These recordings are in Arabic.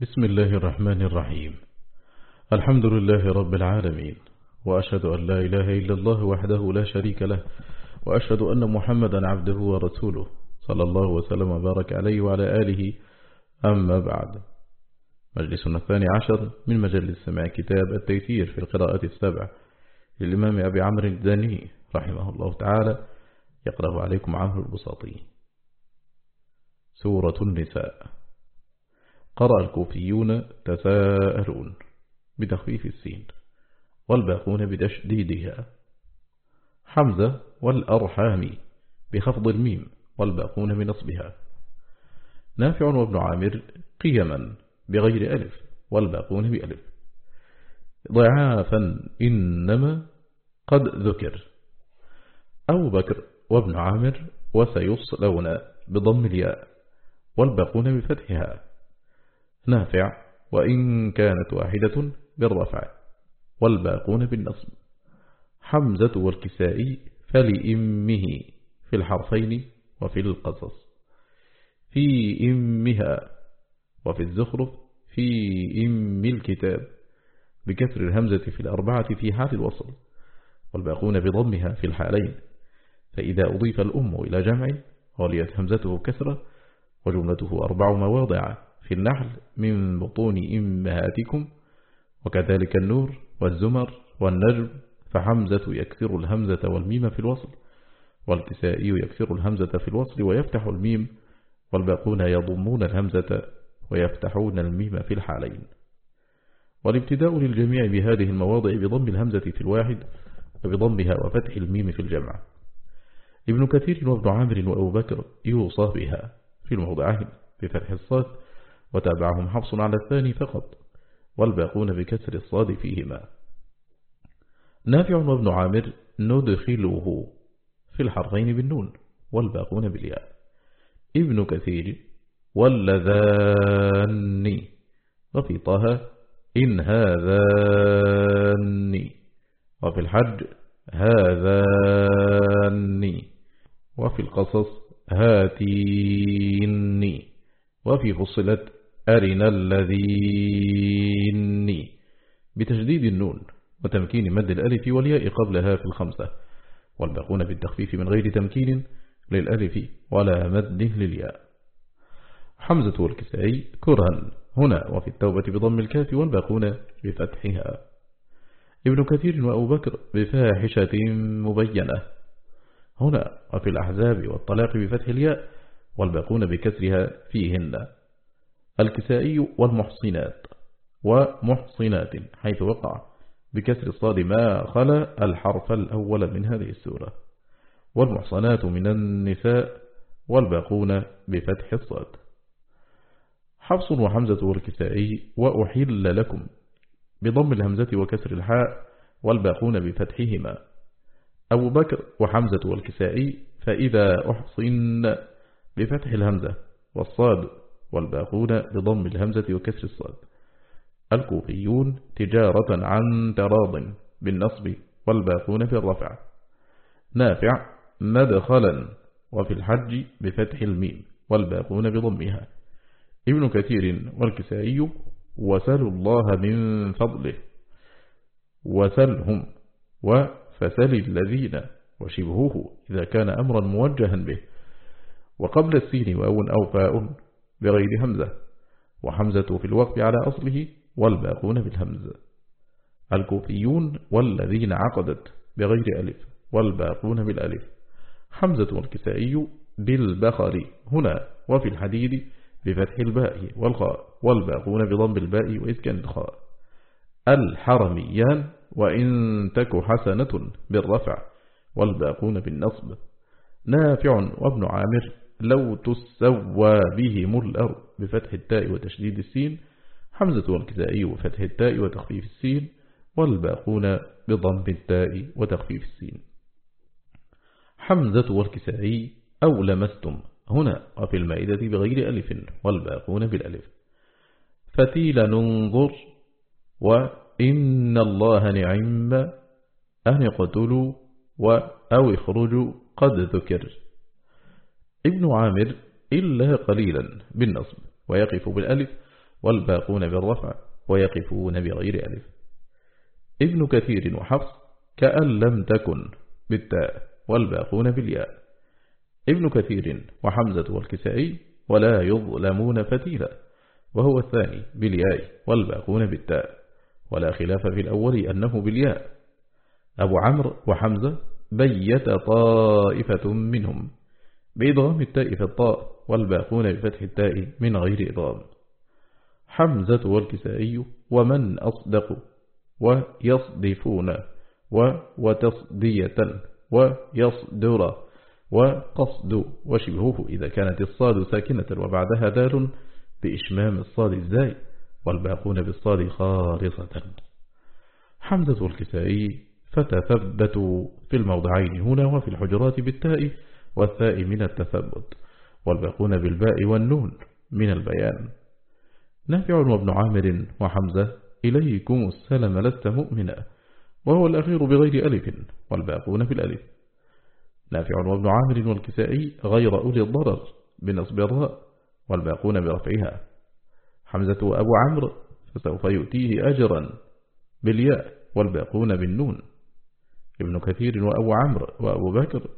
بسم الله الرحمن الرحيم. الحمد لله رب العالمين وأشهد أن لا إله إلا الله وحده لا شريك له وأشهد أن محمدا عبده ورسوله صلى الله وسلم وبارك عليه وعلى آله. أما بعد مجلسنا الثاني عشر من مجلس سماع كتاب التيسير في القراءة السبع للإمام أبي عمرو الداني رحمه الله تعالى يقرأ عليكم عمرو البساطي. سورة النساء. قرأ الكوفيون تساءلون بتخفيف السين والباقون بتشديدها. حمزة والأرحام بخفض الميم والباقون بنصبها. نافع وابن عامر قيما بغير ألف والباقون بألف. ضعافا إنما قد ذكر. أبو بكر وابن عامر وسيصلون بضم الياء والباقون بفتحها. نافع وإن كانت واحدة بالرفع. والباقون بالنصب. حمزة والكسائي فلإمه في الحرفين وفي القصص. في إمها وفي الزخرف في إم الكتاب. بكسر الهمزة في الأربعة في حال الوصل. والباقون بضمها في الحالين. فإذا أضيف الأم إلى جمع وليت همزته كسرة وجملته أربع مواضع. في النحل من بطون إمهاتكم وكذلك النور والزمر والنجم فحمزة يكسر الهمزة والميم في الوصل والكسائي يكسر الهمزة في الوصل ويفتح الميم والباقون يضمون الهمزة ويفتحون الميم في الحالين. والابتداء للجميع بهذه المواضع بضم الهمزة في الواحد وبضمها وفتح الميم في الجمع. ابن كثير وابن عامر وأبو بكر يوصى بها في الموضعين بفتح الصاد وتابعهم حفص على الثاني فقط والباقون بكسر الصاد فيهما. نافع وابن عامر ندخله في الحرفين بالنون والباقون بالياء. ابن كثير واللذان. وفي طه إن هذان. وفي الحج هذان. وفي القصص هاتين. وفي فصلت أرنا الذين. بتشديد النون وتمكين مد الألف والياء قبلها في الخمسة والباقون بالتخفيف من غير تمكين للألف ولا مد للياء. حمزة والكسائي كرها هنا وفي التوبة بضم الكاف والباقون بفتحها. ابن كثير وأبو بكر بفاحشة مبينة. هنا وفي الأحزاب والطلاق بفتح الياء والباقون بكسرها فيهن. الكسائي والمحصنات ومحصنات حيث وقع بكسر الصاد ما خلا الحرف الأول من هذه السورة. والمحصنات من النساء والباقون بفتح الصاد. حفص وحمزة والكسائي وأحل لكم بضم الهمزة وكسر الحاء والباقون بفتحهما. أبو بكر وحمزة والكسائي فإذا أحصن بفتح الهمزة والصاد والباقون بضم الهمزة وكسر الصاد. الكوفيون تجارة عن تراض بالنصب والباقون في الرفع. نافع مدخلا وفي الحج بفتح الميم والباقون بضمها. ابن كثير والكسائي وسلوا الله من فضله. وسلهم وفسل الذين وشبهه إذا كان أمرا موجها به. وقبل السين واو أو فاء بغير همزة وحمزة في الوقف على أصله والباقون بالهمزة الكوفيون والذين عقدت بغير ألف والباقون بالألف حمزة والكسائي بالبخر هنا وفي الحديد بفتح الباء والخاء والباقون بضم الباء وإسكان الخاء. الحرميان وإن تك حسنة بالرفع والباقون بالنصب. نافع وابن عامر لو تسوى بهم الأرض بفتح التاء وتشديد السين حمزة والكسائي وفتح التاء وتخفيف السين والباقون بضم التاء وتخفيف السين. حمزة والكسائي أو لمستم. هنا وفي المائدة بغير ألف والباقون بالألف. فتيل ننظر وإن الله نعم أن اقتلوا أو اخرجوا قد ذكر. ابن عامر إلا قليلا بالنصب ويقف بالألف والباقون بالرفع ويقفون بغير ألف. ابن كثير وحفص كأن لم تكن بالتاء والباقون بالياء. ابن كثير وحمزة والكسائي ولا يظلمون فتيلا وهو الثاني بالياء والباقون بالتاء. ولا خلاف في الأول أنه بالياء. أبو عمرو وحمزة بيت طائفة منهم. بإضغام التاء في الطاء والباقون بفتح التاء من غير إضغام حمزة والكسائي ومن أصدق ويصدفون وتصدية ويصدر وقصد وشبهه إذا كانت الصاد ساكنة وبعدها دال بإشمام الصاد الزاي والباقون بالصاد خارصة حمزة الكسائي فتثبتوا في الموضعين هنا وفي الحجرات بالتاء والثاء من التثبت والباقون بالباء والنون من البيان. نافع وابن عامر وحمزة إليكم السلام لست مؤمنا وهو الأخير بغير ألف والباقون بالألف. نافع وابن عامر والكسائي غير أولي الضرر بنصب الراء والباقون برفعها. حمزة وأبو عمرو فسوف يؤتيه أجرا بالياء والباقون بالنون. ابن كثير وأبو عمرو وأبو بكر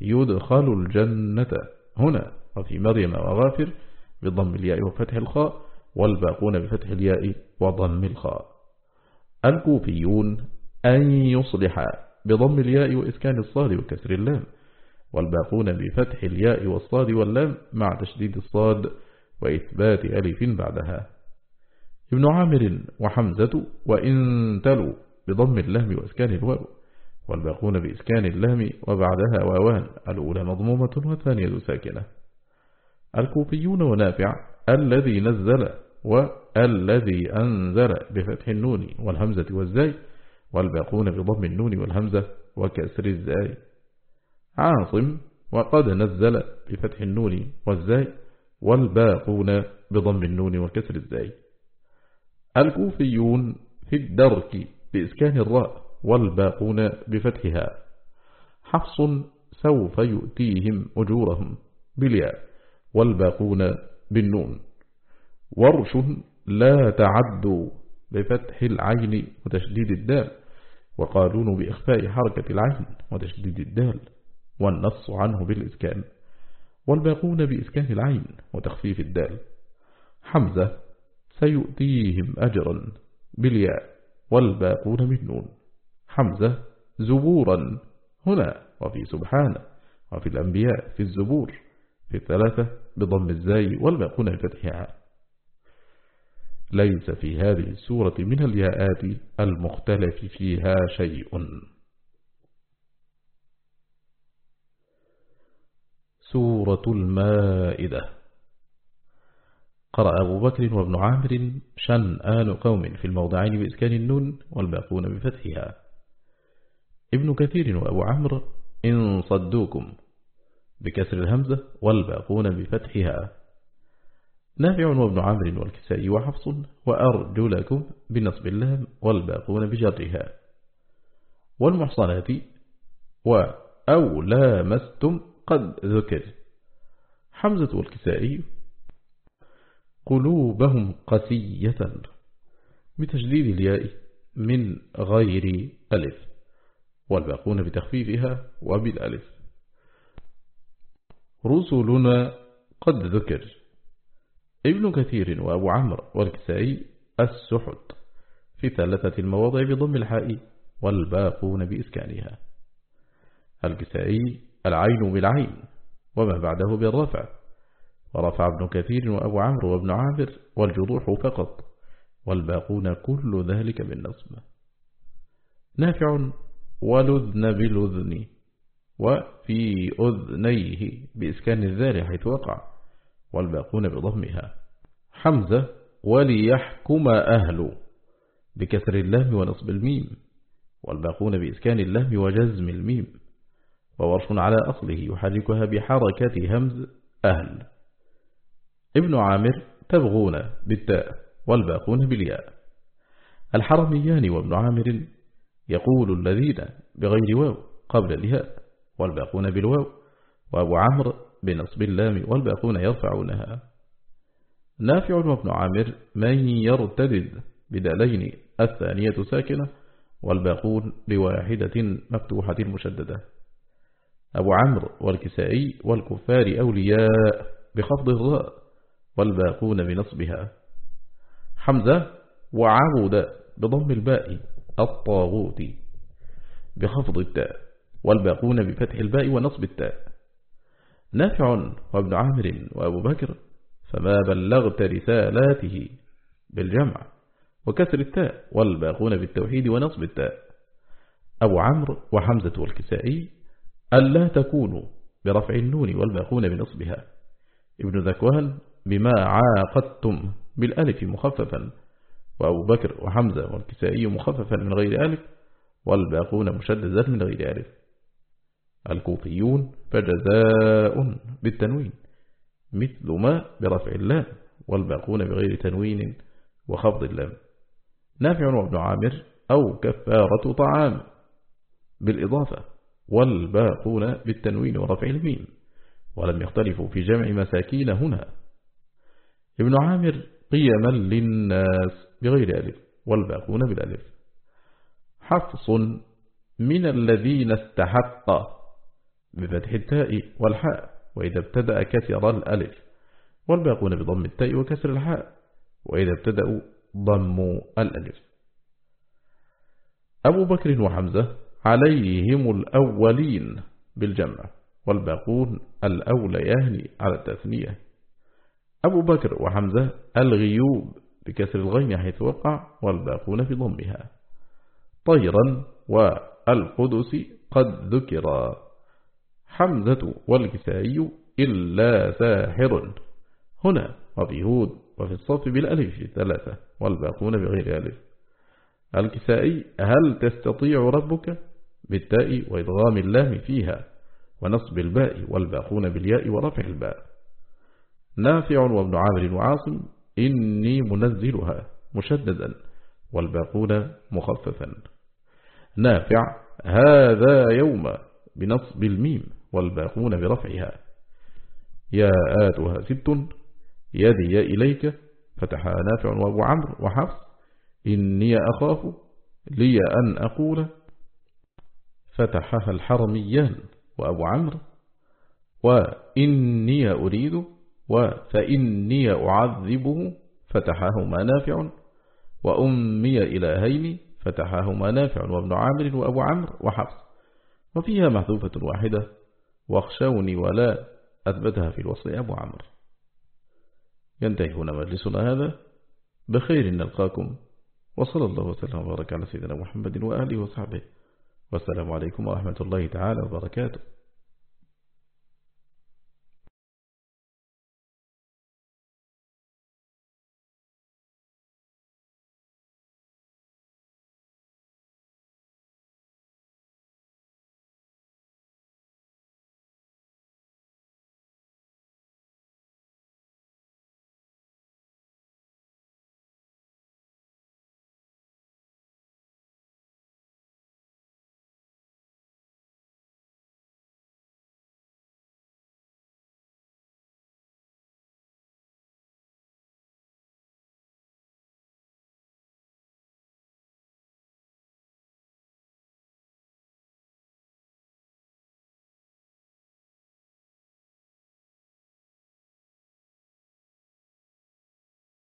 يدخل الجنة. هنا وفي مريم وغافر بضم الياء وفتح الخاء والباقون بفتح الياء وضم الخاء. الكوفيون أن يصلح بضم الياء وإسكان الصاد وكسر اللام والباقون بفتح الياء والصاد واللام مع تشديد الصاد وإثبات ألف بعدها. ابن عامر وحمزة وإن تلوا بضم اللام وإسكان الواو. والباقون بإسكان اللام وبعدها واوان الأولى مضمومة والثانية ساكنة. الكوفيون ونافع الذي نزل والذي أنزل بفتح النون والهمزة والزاي والباقون بضم النون والهمزة وكسر الزاي. عاصم وقد نزل بفتح النون والزاي والباقون بضم النون وكسر الزاي. الكوفيون في الدرك بإسكان الراء والباقون بفتحها. حفص سوف يؤتيهم أجورهم بالياء والباقون بالنون. ورش لا تعد بفتح العين وتشديد الدال. وقالون بإخفاء حركة العين وتشديد الدال. والنص عنه بالإسكان. والباقون بإسكان العين وتخفيف الدال. حمزة سيؤتيهم أجرا بالياء والباقون بالنون. حمزة زبورا. هنا وفي سبحانه وفي الأنبياء في الزبور في الثلاثة بضم الزاي والباقون بفتحها ليس في هذه السورة من الياءات المختلف فيها شيء. سورة المائدة. قرأ أبو بكر وابن عامر شنآن قوم في الموضعين بإسكان النون والباقون بفتحها. ابن كثير وأبو عمرو إن صدوكم بكسر الهمزة والباقون بفتحها. نافع وابن عامر والكسائي وحفص وأرجلكم بنصب اللام والباقون بجرها والمحصنات وأو لامستم قد ذكر. حمزة والكسائي قلوبهم قسية بتجديد الياء من غير ألف. والباقون بتخفيفها وبالألف. رسلنا قد ذكر ابن كثير وأبو عمرو والكسائي السحت في ثلاثة المواضع بضم الحاء والباقون بإسكانها. الكسائي العين بالعين وما بعده بالرفع. ورفع ابن كثير وأبو عمرو وابن عامر والجروح فقط والباقون كل ذلك بالنصب. نافع ولذن بلذن وفي أذنيه بإسكان الذال حيث وقع والباقون بضمها. حمزة وليحكم أهل بكسر اللام ونصب الميم والباقون بإسكان اللام وجزم الميم. وورش على أصله يحركها بحركة همز أهل. ابن عامر تبغون بالتاء والباقون بالياء. الحرميان وابن عامر يقول الذين بغير واو قبل الياء والباقون بالواو وأبو عمرو بنصب اللام والباقون يرفعونها. نافع وابن عامر من يرتدد بدالين الثانية ساكنة والباقون بواحدة مفتوحة مشددة. أبو عمرو والكسائي والكفار أولياء بخفض الراء والباقون بنصبها. حمزة وعبد بضم الباء. الطاغوت بخفض التاء والباقون بفتح الباء ونصب التاء. نافع وابن عامر وأبو بكر فما بلغت رسالاته بالجمع وكسر التاء والباقون بالتوحيد ونصب التاء. أبو عمرو وحمزة والكسائي ألا تكونوا برفع النون والباقون بنصبها. ابن ذكوان بما عاقدتم بالألف مخففا. وأبو بكر وحمزة والكسائي مخففا من غير ألف والباقون مشددا من غير ألف. الكوفيون فجزاء بالتنوين مثل ما برفع اللام والباقون بغير تنوين وخفض اللام. نافع وابن عامر أو كفارة طعام بالإضافة والباقون بالتنوين ورفع الميم. ولم يختلفوا في جمع مساكين هنا. ابن عامر قيما للناس. بغير ألف والباقون بالألف. حفص من الذين استحق بفتح التاء والحاء وإذا ابتدأ كسر الألف والباقون بضم التاء وكسر الحاء وإذا ابتدأوا ضموا الألف. أبو بكر وحمزة عليهم الأولين بالجمع والباقون الأوليان على التثنية. أبو بكر وحمزة الغيوب بكسر الغين حيث وقع والباقون في ضمها. طيرا والقدس قد ذكر. حمزة والكسائي إلا ساحر. هنا وفي هود وفي الصف بالألف ثلاثة والباقون بغير ألف. الكسائي هل تستطيع ربك؟ بالتاء وإضغام اللام فيها ونصب الباء والباقون بالياء ورفع الباء. نافع وابن عامر وعاصم إني منزلها مشددا والباقون مخففا. نافع هذا يوم بنصب الميم والباقون برفعها. يا آتها ست يدي إليك فتح نافع وابو عمرو وحفص. إني أخاف لي أن أقول فتحها الحرميان وأبو عمرو. وإني أريد وفإني أعذبه فتحهما نافع وأمي إلهين فتحهما نافع وابن عامر وأبو عمرو وحفص. وفيها محذوفة واحدة واخشوني ولا أثبتها في الوصل أبو عمرو. ينتهي هنا مجلسنا هذا. بخير نلقاكم. وصلى الله وسلم وبارك على سيدنا محمد وآله وصحبه. والسلام عليكم ورحمة الله تعالى وبركاته.